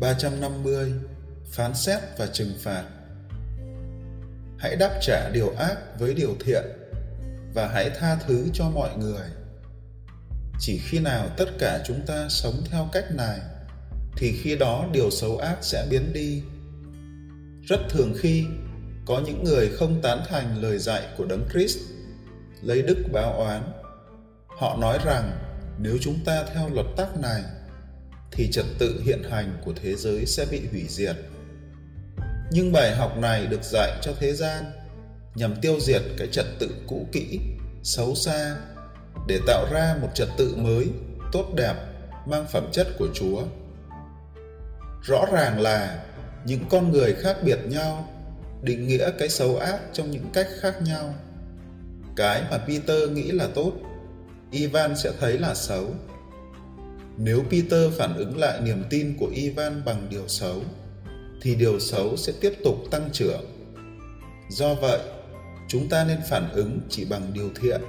350 Phán xét và trừng phạt Hãy đáp trả điều ác với điều thiện và hãy tha thứ cho mọi người. Chỉ khi nào tất cả chúng ta sống theo cách này, thì khi đó điều xấu ác sẽ biến đi. Rất thường khi, có những người không tán thành lời dạy của Đấng Christ, lấy đức báo oán. Họ nói rằng, nếu chúng ta theo luật tắc này thì trật tự hiện hành của thế giới sẽ bị hủy diệt. Nhưng bài học này được dạy cho thế gian nhằm tiêu diệt cái trật tự cũ kỹ, xấu xa để tạo ra một trật tự mới, tốt đẹp, mang phẩm chất của Chúa. Rõ ràng là những con người khác biệt nhau định nghĩa cái xấu ác trong những cách khác nhau. Cái mà Peter nghĩ là tốt, Ivan sẽ thấy là xấu. Nếu Peter phản ứng lại niềm tin của Ivan bằng điều xấu, thì điều xấu sẽ tiếp tục tăng trưởng. Do vậy, chúng ta nên phản ứng chỉ bằng điều thiện